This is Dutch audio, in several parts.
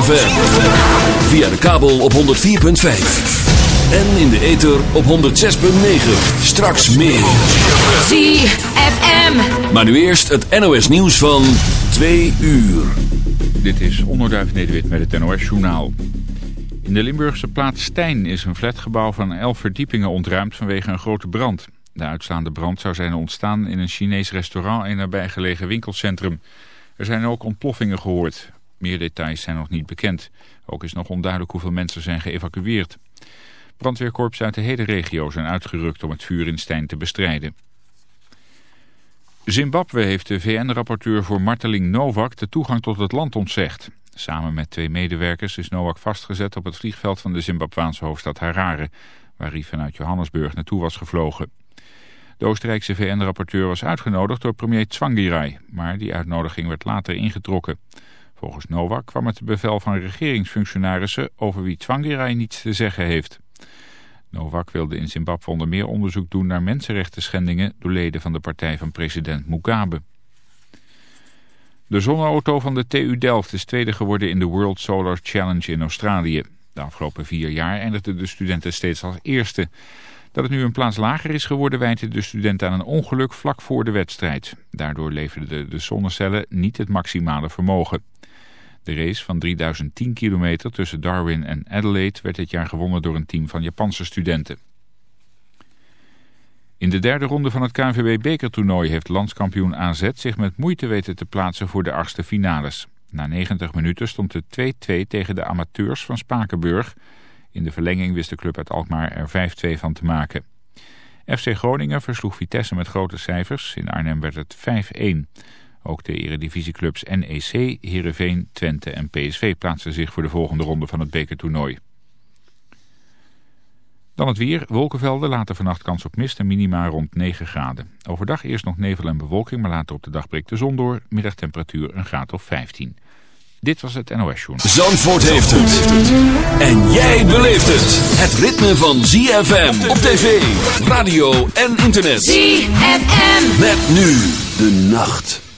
ZFM. Via de kabel op 104.5. En in de ether op 106.9. Straks meer. ZFM. Maar nu eerst het NOS nieuws van 2 uur. Dit is Onderduif Nederwit met het NOS Journaal. In de Limburgse plaats Stijn is een flatgebouw van 11 verdiepingen ontruimd vanwege een grote brand. De uitslaande brand zou zijn ontstaan in een Chinees restaurant en nabijgelegen winkelcentrum. Er zijn ook ontploffingen gehoord. Meer details zijn nog niet bekend. Ook is nog onduidelijk hoeveel mensen zijn geëvacueerd. Brandweerkorps uit de hele regio zijn uitgerukt om het vuur in Stijn te bestrijden. Zimbabwe heeft de VN-rapporteur voor marteling Novak de toegang tot het land ontzegd. Samen met twee medewerkers is Novak vastgezet op het vliegveld van de Zimbabwaanse hoofdstad Harare, waar hij vanuit Johannesburg naartoe was gevlogen. De Oostenrijkse VN-rapporteur was uitgenodigd door premier Tsvangirai, maar die uitnodiging werd later ingetrokken. Volgens Novak kwam het bevel van regeringsfunctionarissen over wie Tsvangirai niets te zeggen heeft. Novak wilde in Zimbabwe onder meer onderzoek doen naar mensenrechten door leden van de partij van president Mugabe. De zonneauto van de TU Delft is tweede geworden in de World Solar Challenge in Australië. De afgelopen vier jaar eindigden de studenten steeds als eerste. Dat het nu een plaats lager is geworden wijten de studenten aan een ongeluk vlak voor de wedstrijd. Daardoor leverden de zonnecellen niet het maximale vermogen. De race van 3010 kilometer tussen Darwin en Adelaide werd dit jaar gewonnen door een team van Japanse studenten. In de derde ronde van het KNVB bekertoernooi heeft landskampioen AZ zich met moeite weten te plaatsen voor de achtste finales. Na 90 minuten stond het 2-2 tegen de amateurs van Spakenburg. In de verlenging wist de club uit Alkmaar er 5-2 van te maken. FC Groningen versloeg Vitesse met grote cijfers. In Arnhem werd het 5-1. Ook de eredivisieclubs NEC, Heerenveen, Twente en PSV plaatsen zich voor de volgende ronde van het bekertoernooi. Dan het weer, wolkenvelden, later vannacht kans op mist en minima rond 9 graden. Overdag eerst nog nevel en bewolking, maar later op de dag breekt de zon door. Middagtemperatuur een graad of 15. Dit was het NOS Journal. Zandvoort heeft het. En jij beleeft het. Het ritme van ZFM op tv, radio en internet. ZFM. Met nu de nacht.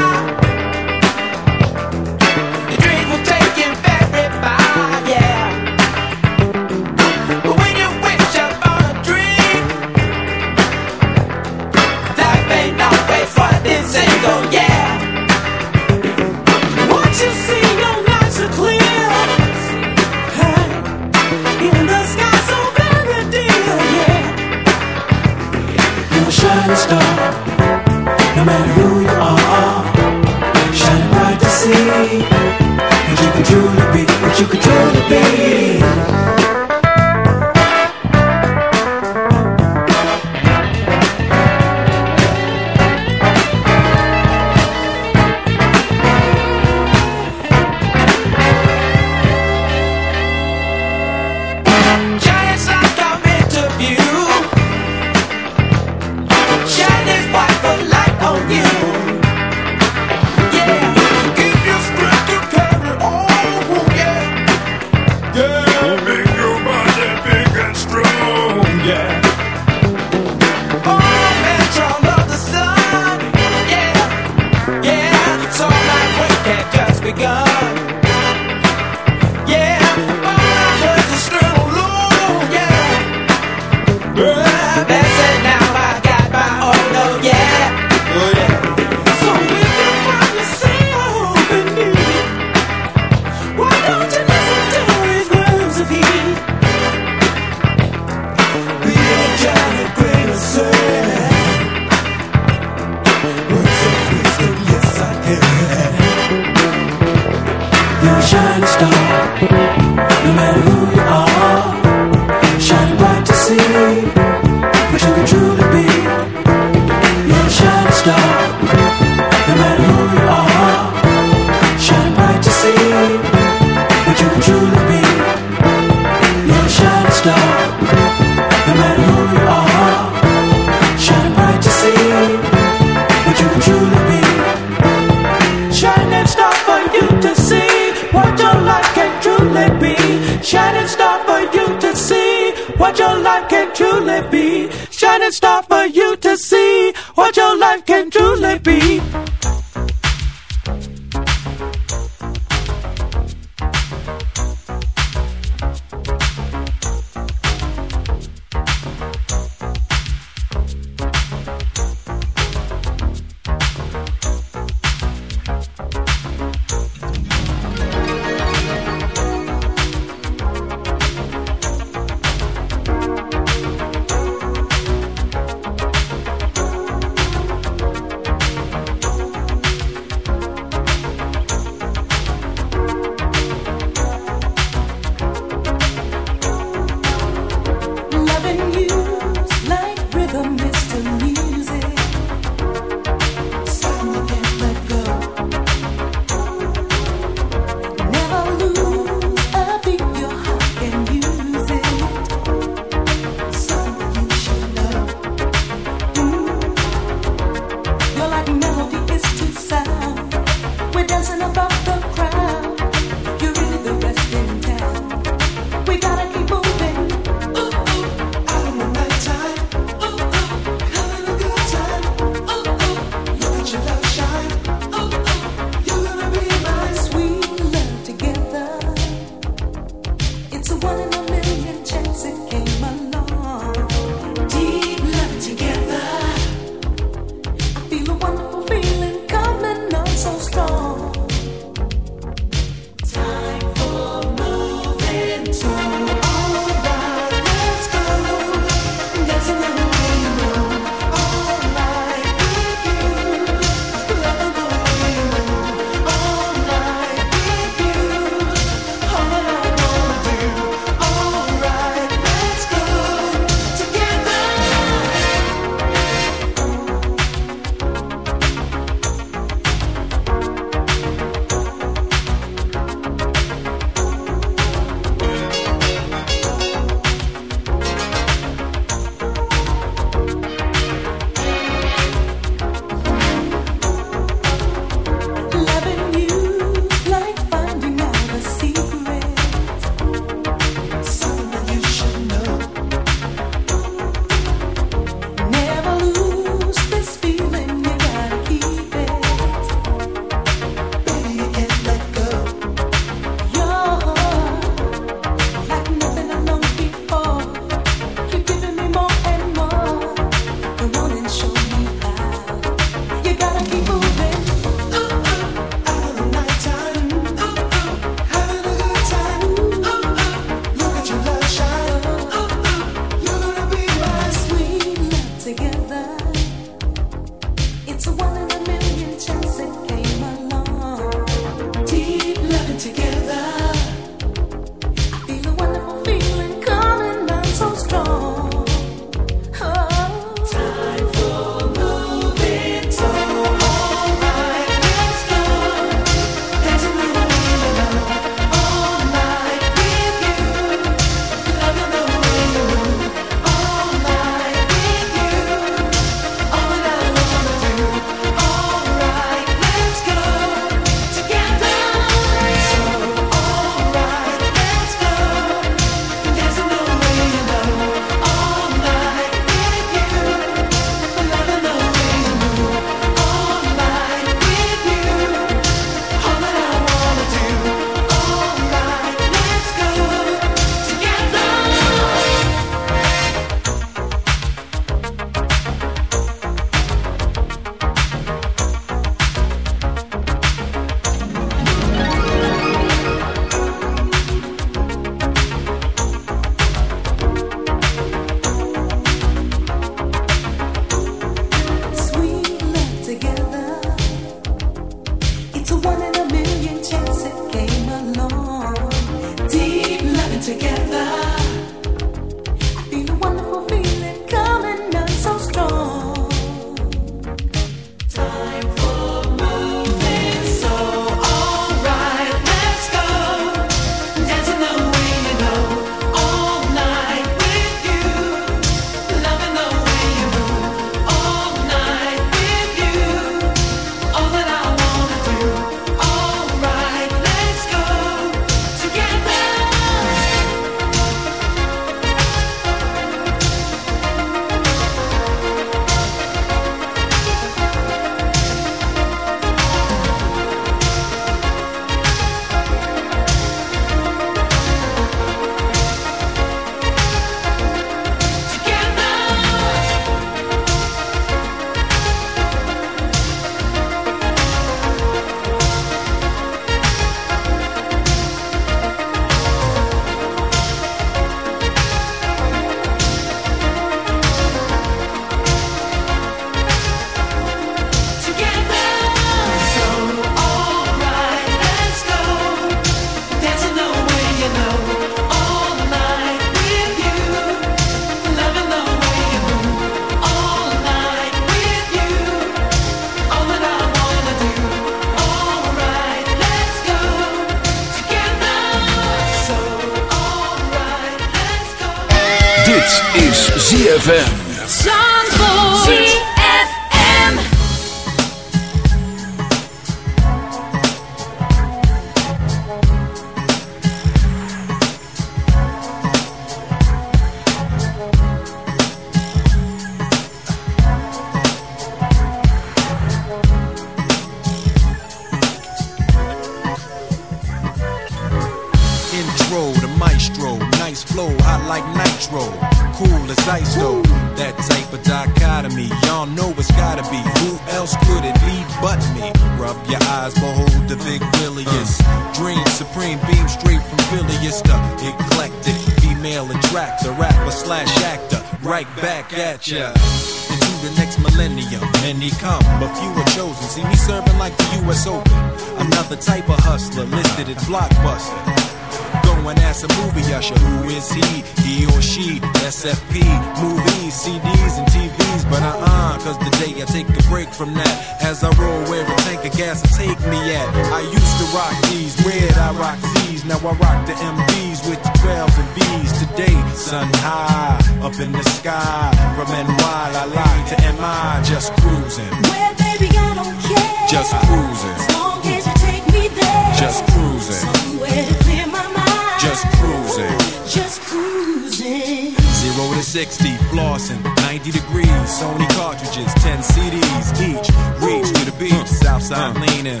Just cruising, Well, baby, I don't care. just cruising, As long as you take me there. just cruising, Somewhere to clear my mind. just cruising. Just cruising. Zero to 60, flossing, 90 degrees, Sony cartridges, 10 CDs each. Reach to the beach, Southside leaning.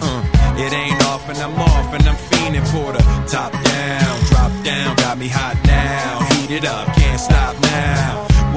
It ain't off and I'm off and I'm fiending for the top down, drop down, got me hot now. Heat it up, can't stop now.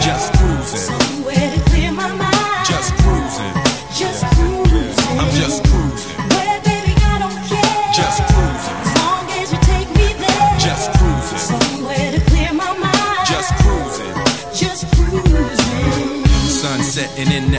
just cruising, Somewhere to clear my mind. just cruising. Just cruising. I'm just cruising, Well, baby, I don't care. just cruising, As long as you take me there. just cruising, Somewhere to clear my mind. just cruising. Just cruising. Sun setting in the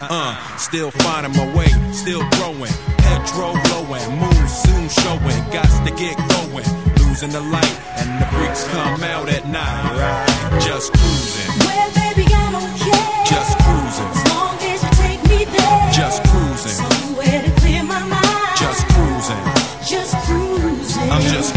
Uh, still finding my way, still growing. Petrol blowing, moon soon showing. Got to get going. Losing the light, and the freaks come out at night. Just cruising, Well, baby, I don't care. just cruising, As long as you take me there. just cruising, Somewhere to clear my mind. just cruising. Just cruising. I'm just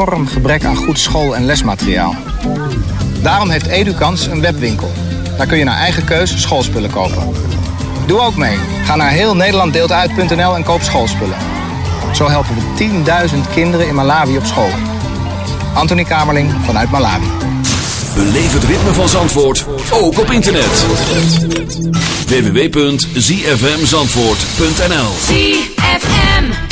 enorm gebrek aan goed school- en lesmateriaal. Daarom heeft Edukans een webwinkel. Daar kun je naar eigen keus schoolspullen kopen. Doe ook mee. Ga naar heel Nederland en koop schoolspullen. Zo helpen we 10.000 kinderen in Malawi op school. Anthony Kamerling vanuit Malawi. Beleef het ritme van Zandvoort, ook op internet. www.zfmzandvoort.nl ZFM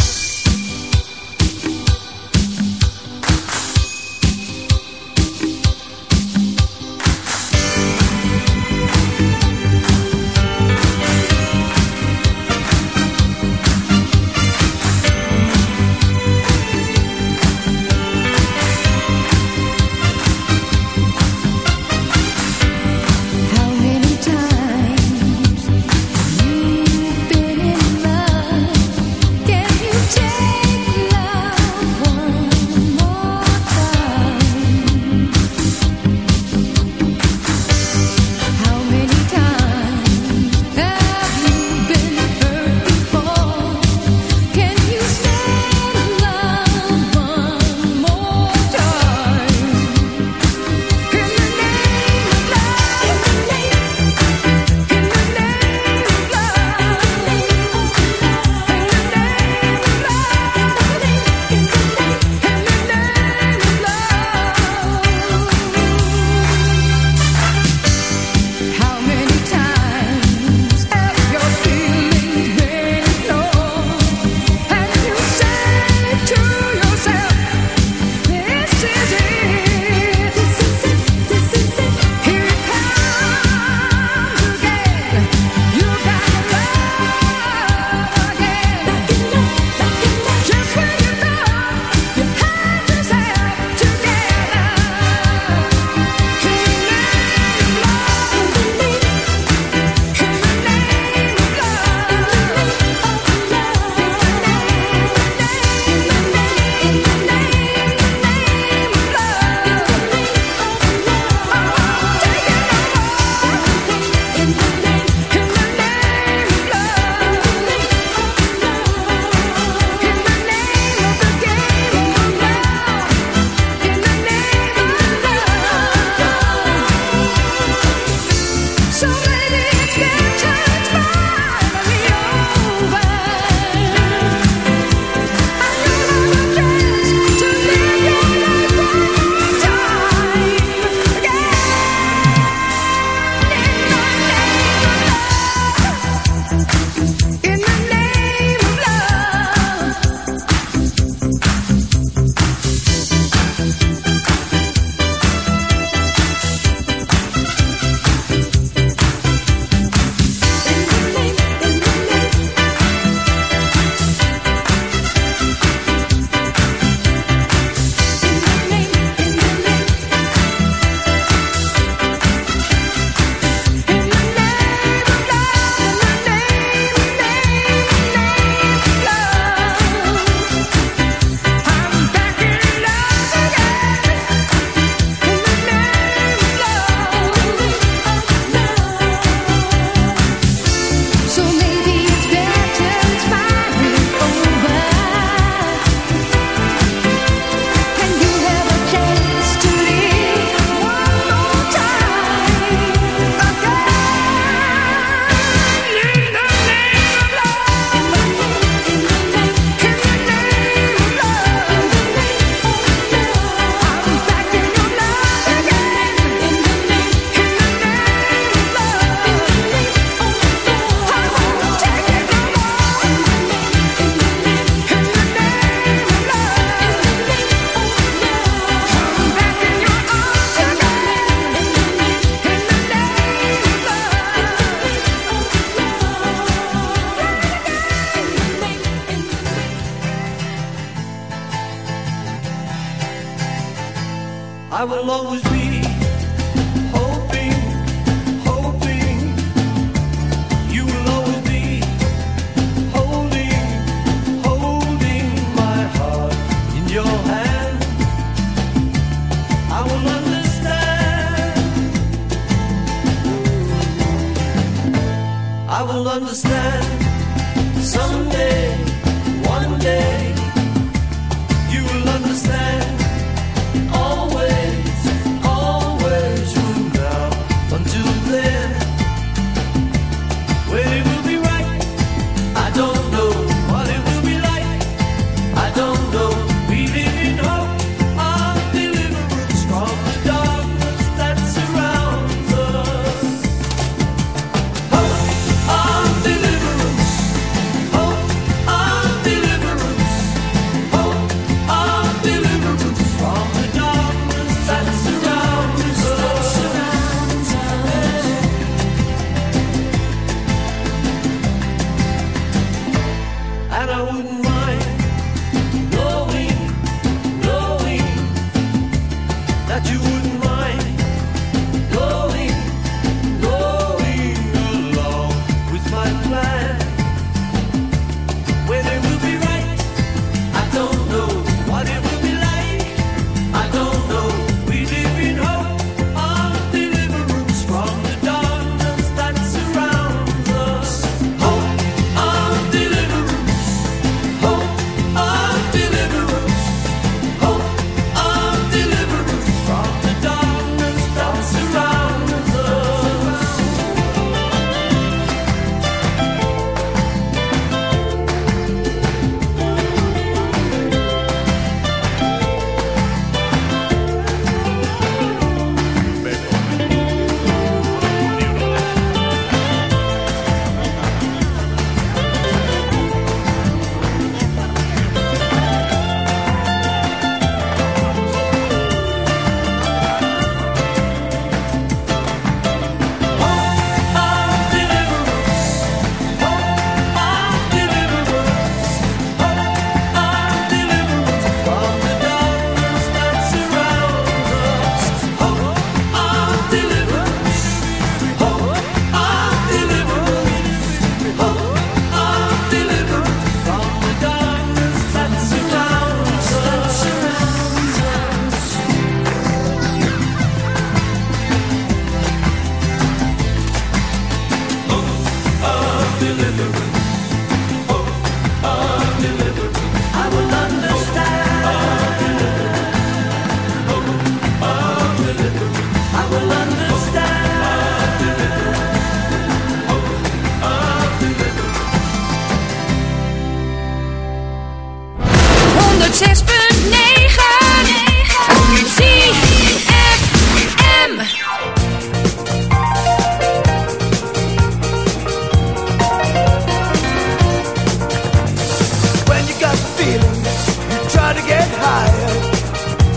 to get higher.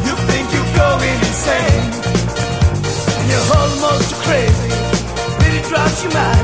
You think you're going insane. And you're almost crazy. Really drives you mad.